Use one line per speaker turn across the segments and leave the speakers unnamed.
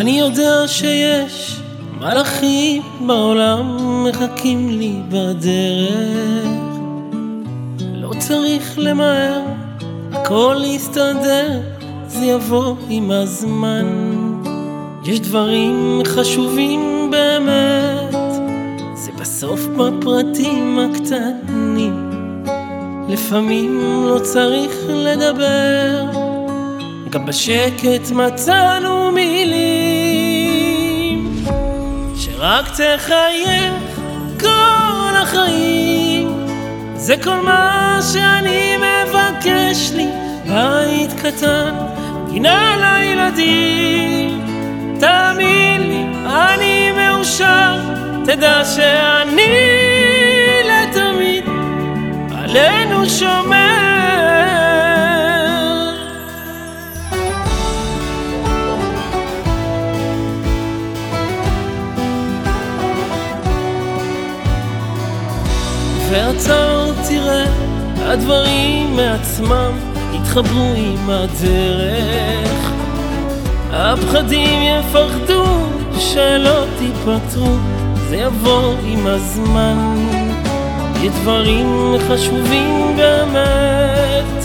אני יודע שיש מלאכים בעולם מחכים לי בדרך. לא צריך למהר, הכל יסתדר, זה יבוא עם הזמן. יש דברים חשובים באמת, זה בסוף בפרטים הקטנים. לפעמים לא צריך לדבר, גם בשקט מצאנו מילים שרק תחייך כל החיים. זה כל מה שאני מבקש לי בית קטן, גינה לילדים. תאמין לי, אני מאושר תדע שאני לתמיד עלינו שומר ואתה תראה, הדברים מעצמם יתחברו עם הדרך. הפחדים יפחדו שלא תיפטרו, זה יבוא עם הזמן. יש דברים חשובים באמת,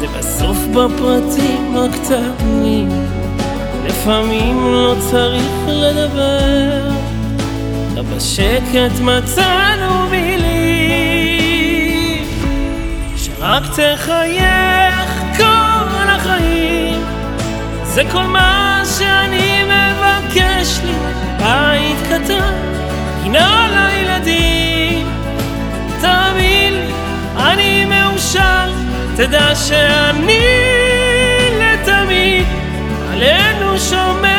זה בסוף בפרטים הקטנים. לפעמים לא צריך לדבר, בשקט מצאנו שרק תחייך כל החיים. זה כל מה שאני מבקש לי. בית קטן, גינה לילדים. תאמין לי, אני מאושר. תדע שאני לתמיד עלינו שומר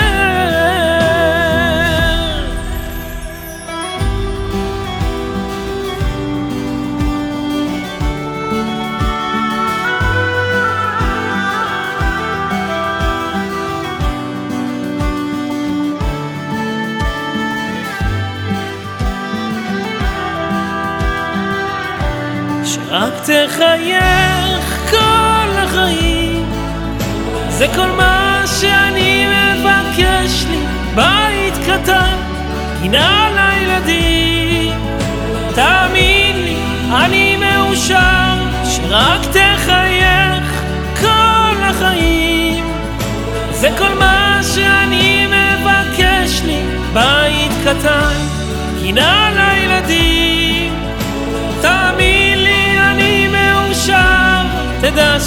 רק תחייך כל החיים. זה כל מה שאני מבקש לי. בית קטן, גינה לילדים תאמין לי, אני מאושר שרק תחייך כל החיים. זה כל מה שאני מבקש לי. בית קטן, גינה לילדים תדע